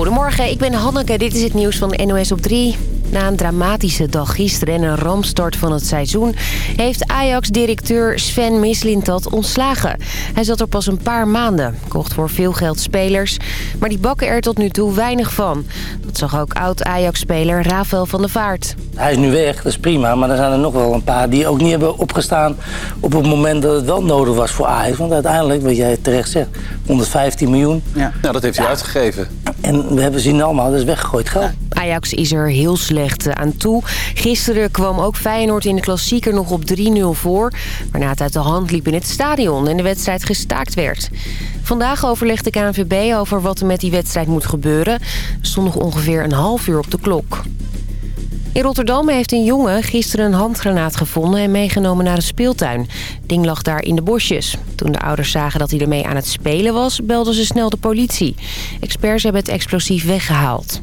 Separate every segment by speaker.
Speaker 1: Goedemorgen, ik ben Hanneke. Dit is het nieuws van NOS op 3. Na een dramatische dag gisteren en een rampstart van het seizoen... heeft Ajax-directeur Sven Mislintat ontslagen. Hij zat er pas een paar maanden, kocht voor veel geld spelers... maar die bakken er tot nu toe weinig van. Dat zag ook oud-Ajax-speler Rafael van der Vaart.
Speaker 2: Hij is nu weg, dat is prima, maar er zijn er nog wel een paar... die ook niet hebben opgestaan op het moment dat het wel nodig was voor Ajax. Want uiteindelijk, wat jij terecht zegt, 115 miljoen.
Speaker 3: Ja, nou, dat heeft hij uitgegeven.
Speaker 2: En we hebben zien allemaal, dat is weggegooid geld.
Speaker 1: Ajax is er heel slecht eh, aan toe. Gisteren kwam ook Feyenoord in de klassieker nog op 3-0 voor... waarna het uit de hand liep in het stadion en de wedstrijd gestaakt werd. Vandaag overlegt de KNVB over wat er met die wedstrijd moet gebeuren. Er stond nog ongeveer een half uur op de klok. In Rotterdam heeft een jongen gisteren een handgranaat gevonden en meegenomen naar een speeltuin. Ding lag daar in de bosjes. Toen de ouders zagen dat hij ermee aan het spelen was, belden ze snel de politie. Experts hebben het explosief weggehaald.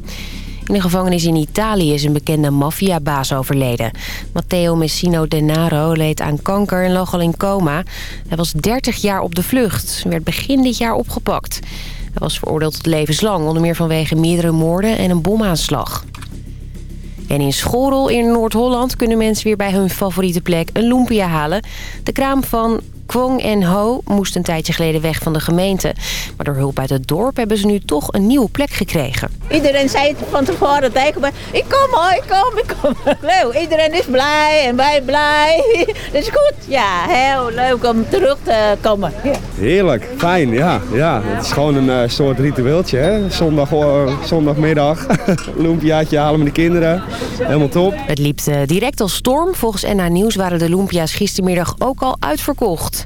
Speaker 1: In de gevangenis in Italië is een bekende maffiabaas overleden. Matteo Messino Denaro leed aan kanker en lag al in coma. Hij was 30 jaar op de vlucht en werd begin dit jaar opgepakt. Hij was veroordeeld tot levenslang, onder meer vanwege meerdere moorden en een bomaanslag. En in Schorel in Noord-Holland kunnen mensen weer bij hun favoriete plek een lumpia halen. De kraam van Kwong en Ho moest een tijdje geleden weg van de gemeente. Maar door hulp uit het dorp hebben ze nu toch een nieuwe plek gekregen.
Speaker 4: Iedereen zei van tevoren tegen me, ik kom hoor, ik kom, ik kom. Leuk, iedereen is blij en wij blij. Dat is goed. Ja, heel leuk om terug te komen. Ja.
Speaker 5: Heerlijk, fijn, ja. ja. Het is gewoon een uh, soort ritueeltje, hè. Zondag, uh, zondagmiddag, loempiaatje halen met de kinderen. Helemaal top.
Speaker 1: Het liep uh, direct als storm. Volgens NA Nieuws waren de loempia's gistermiddag ook al uitverkocht.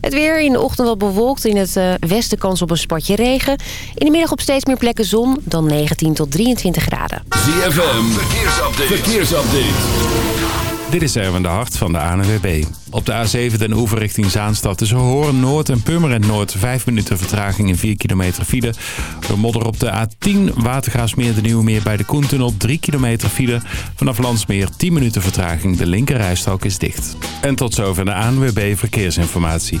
Speaker 1: Het weer in de ochtend wat bewolkt. In het uh, westen kans op een spatje regen. In de middag op steeds meer plekken zon. Dan 19 tot 23 graden.
Speaker 6: ZFM, verkeersupdate. verkeersupdate.
Speaker 7: Dit is Erwin de Hart van de ANWB. Op de A7 den Oever richting Zaanstad tussen Hoorn Noord en Purmerend Noord... 5 minuten vertraging in 4 kilometer file. Door modder op de A10 Watergaasmeer de Nieuwe Meer bij de Koentunnel 3 kilometer file. Vanaf Landsmeer 10 minuten vertraging. De linkerrijstrook is dicht. En tot zover de ANWB Verkeersinformatie.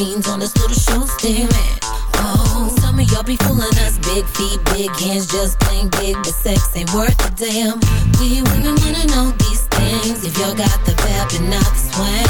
Speaker 8: Beans on this little show staring. Oh, some of y'all be fooling us. Big feet, big hands, just plain big, but sex ain't worth a damn. We women wanna know these things. If y'all got the vibe but not the swing.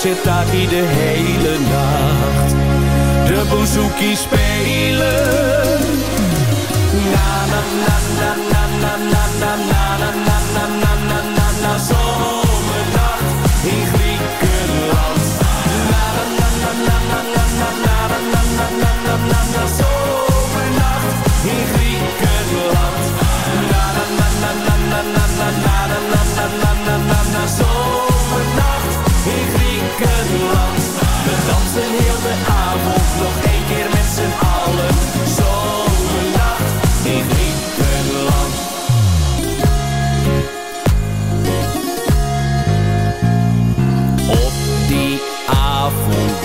Speaker 9: zit daar iedereen.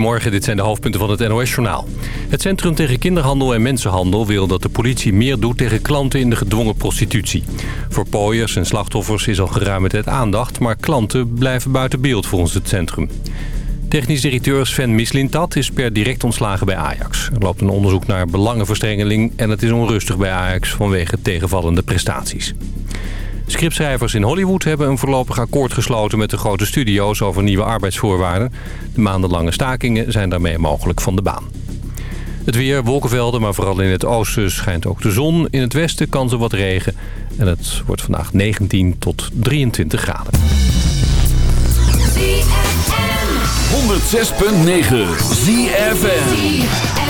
Speaker 10: Goedemorgen, dit zijn de hoofdpunten van het NOS-journaal. Het Centrum tegen Kinderhandel en Mensenhandel wil dat de politie meer doet tegen klanten in de gedwongen prostitutie. Voor pooiers en slachtoffers is al geruime tijd aandacht, maar klanten blijven buiten beeld volgens het centrum. Technisch directeur Sven Mislintat is per direct ontslagen bij Ajax. Er loopt een onderzoek naar belangenverstrengeling en het is onrustig bij Ajax vanwege tegenvallende prestaties. Scriptschrijvers in Hollywood hebben een voorlopig akkoord gesloten met de grote studio's over nieuwe arbeidsvoorwaarden. De maandenlange stakingen zijn daarmee mogelijk van de baan. Het weer, wolkenvelden, maar vooral in het oosten schijnt ook de zon. In het westen kans op wat regen. En het wordt vandaag 19 tot 23 graden.
Speaker 6: 106.9 ZFM.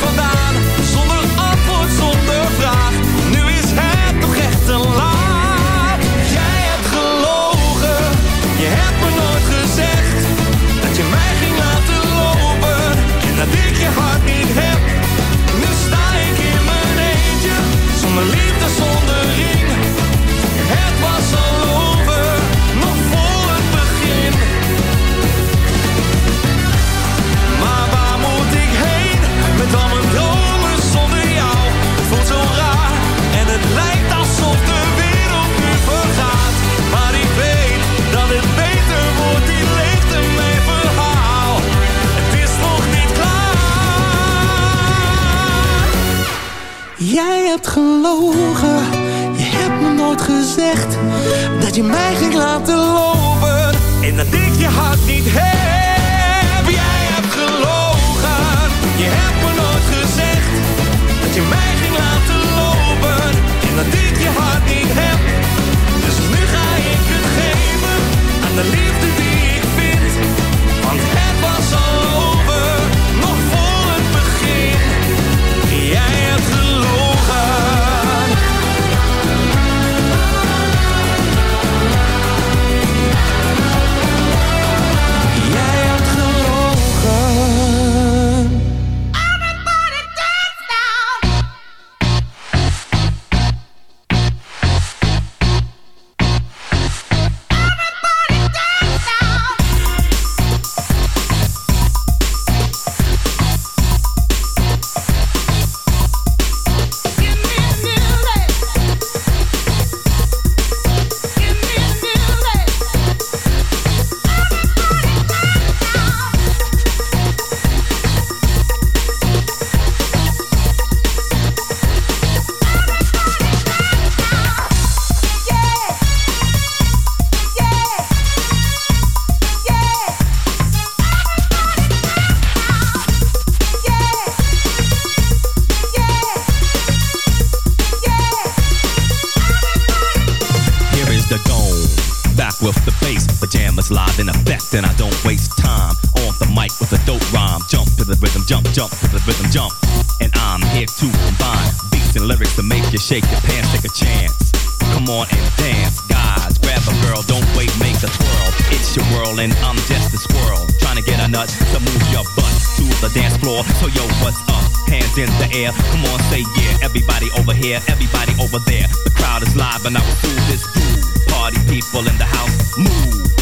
Speaker 11: Jij hebt gelogen, je hebt me nooit gezegd dat je mij ging laten lopen. En dat ik je had niet.
Speaker 12: here, everybody over there. The crowd is live and I will do this. Pool. Party people in the house, move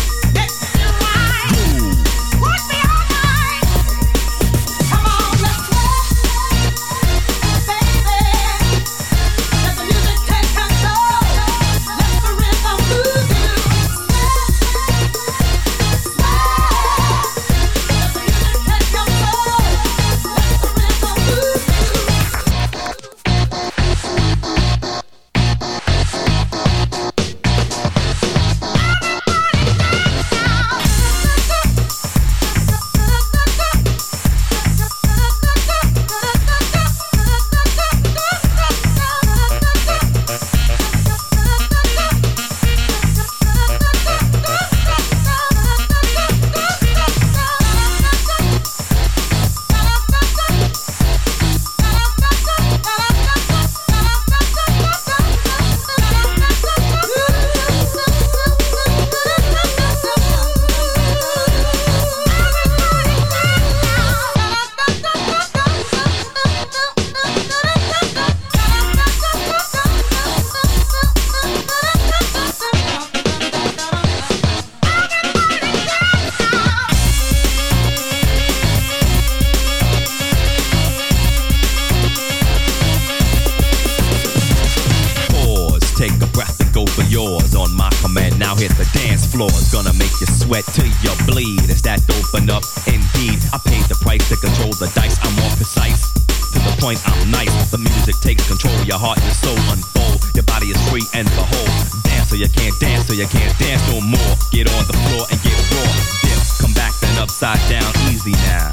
Speaker 6: upside down. Easy now.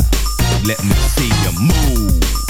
Speaker 6: Let me see you move.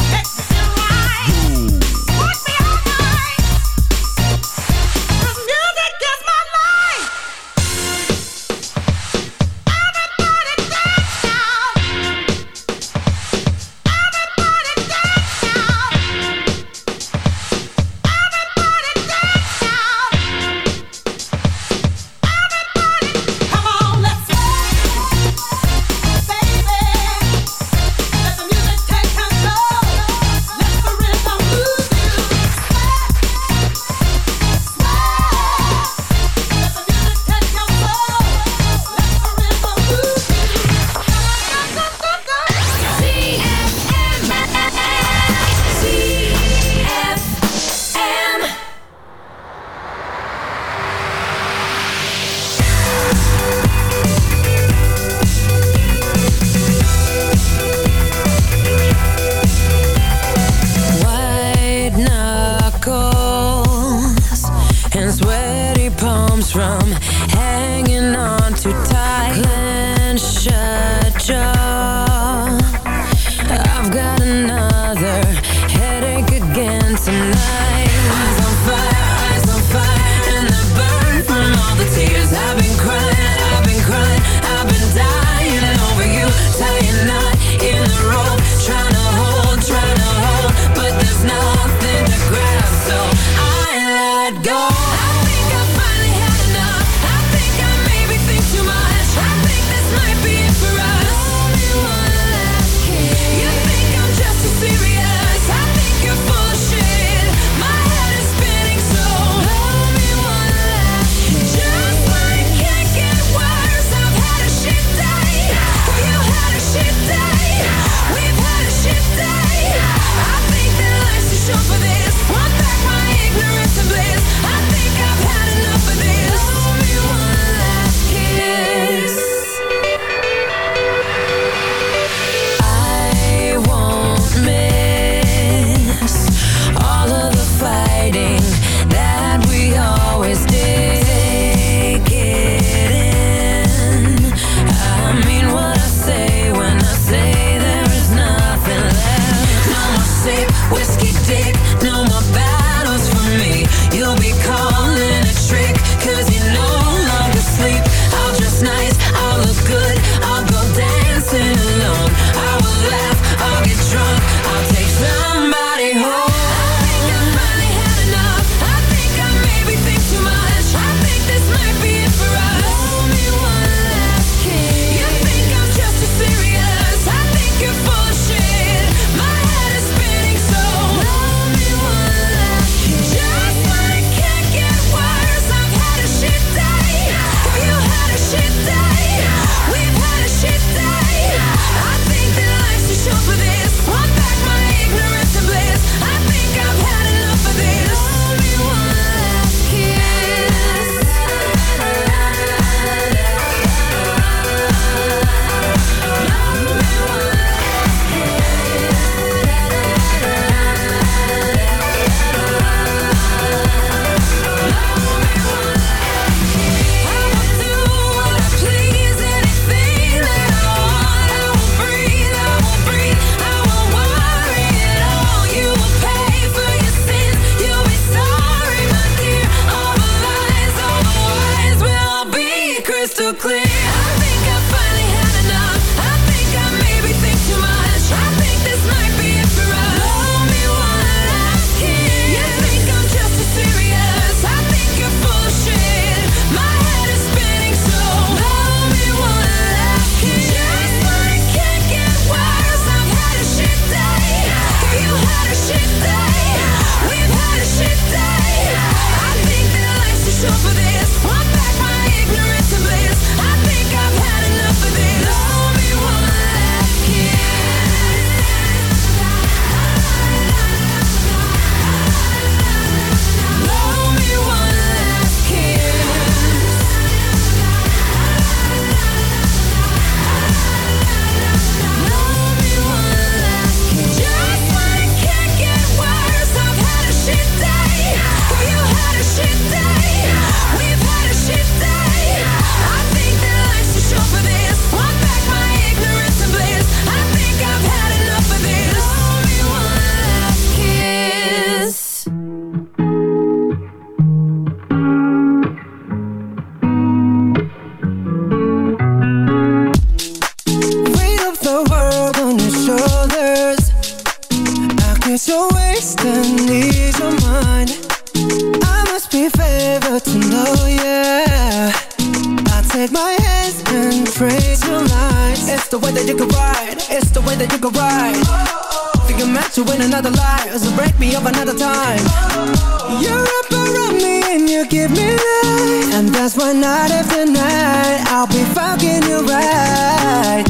Speaker 9: Night after night I'll be fucking you right.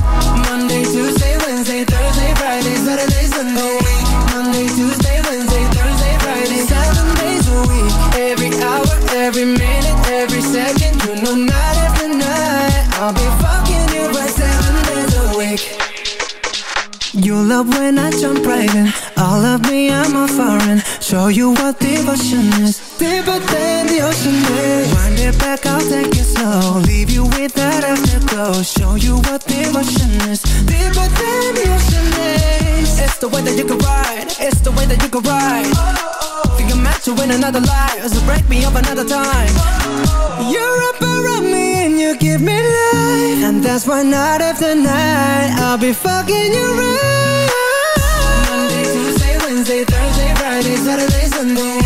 Speaker 9: Monday, Tuesday, Wednesday, Thursday, Friday, Saturday, Sunday. Monday, Tuesday, Wednesday, Thursday, Friday, seven days a week. Every hour, every minute, every second, you know night after night I'll be fucking you right seven days a week. You love when I jump right in All of me, I'm a foreign Show you what devotion is Deeper than the ocean is Wind it back, I'll take it slow. Leave you with that afterglow. Show you what devotion is. Deeper than ocean is. It's the way that you can ride. It's the way that you can ride. I'm meant to win another life? So break me up another time? You're up around me and you give me life. And that's why night after night I'll be fucking you right. Monday, Tuesday, Wednesday, Thursday, Friday, Saturday, Sunday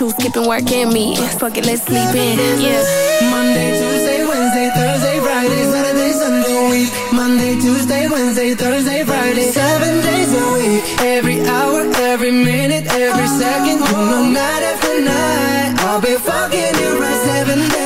Speaker 13: you skipping work and me. Fuck it, let's sleep in. Yeah.
Speaker 9: Monday, Tuesday, Wednesday, Thursday, Friday, Saturday, Sunday, week. Monday, Tuesday, Wednesday, Thursday, Friday, seven days a week. Every hour, every minute, every second, know, night after night. I'll be fucking you right seven days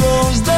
Speaker 14: goes the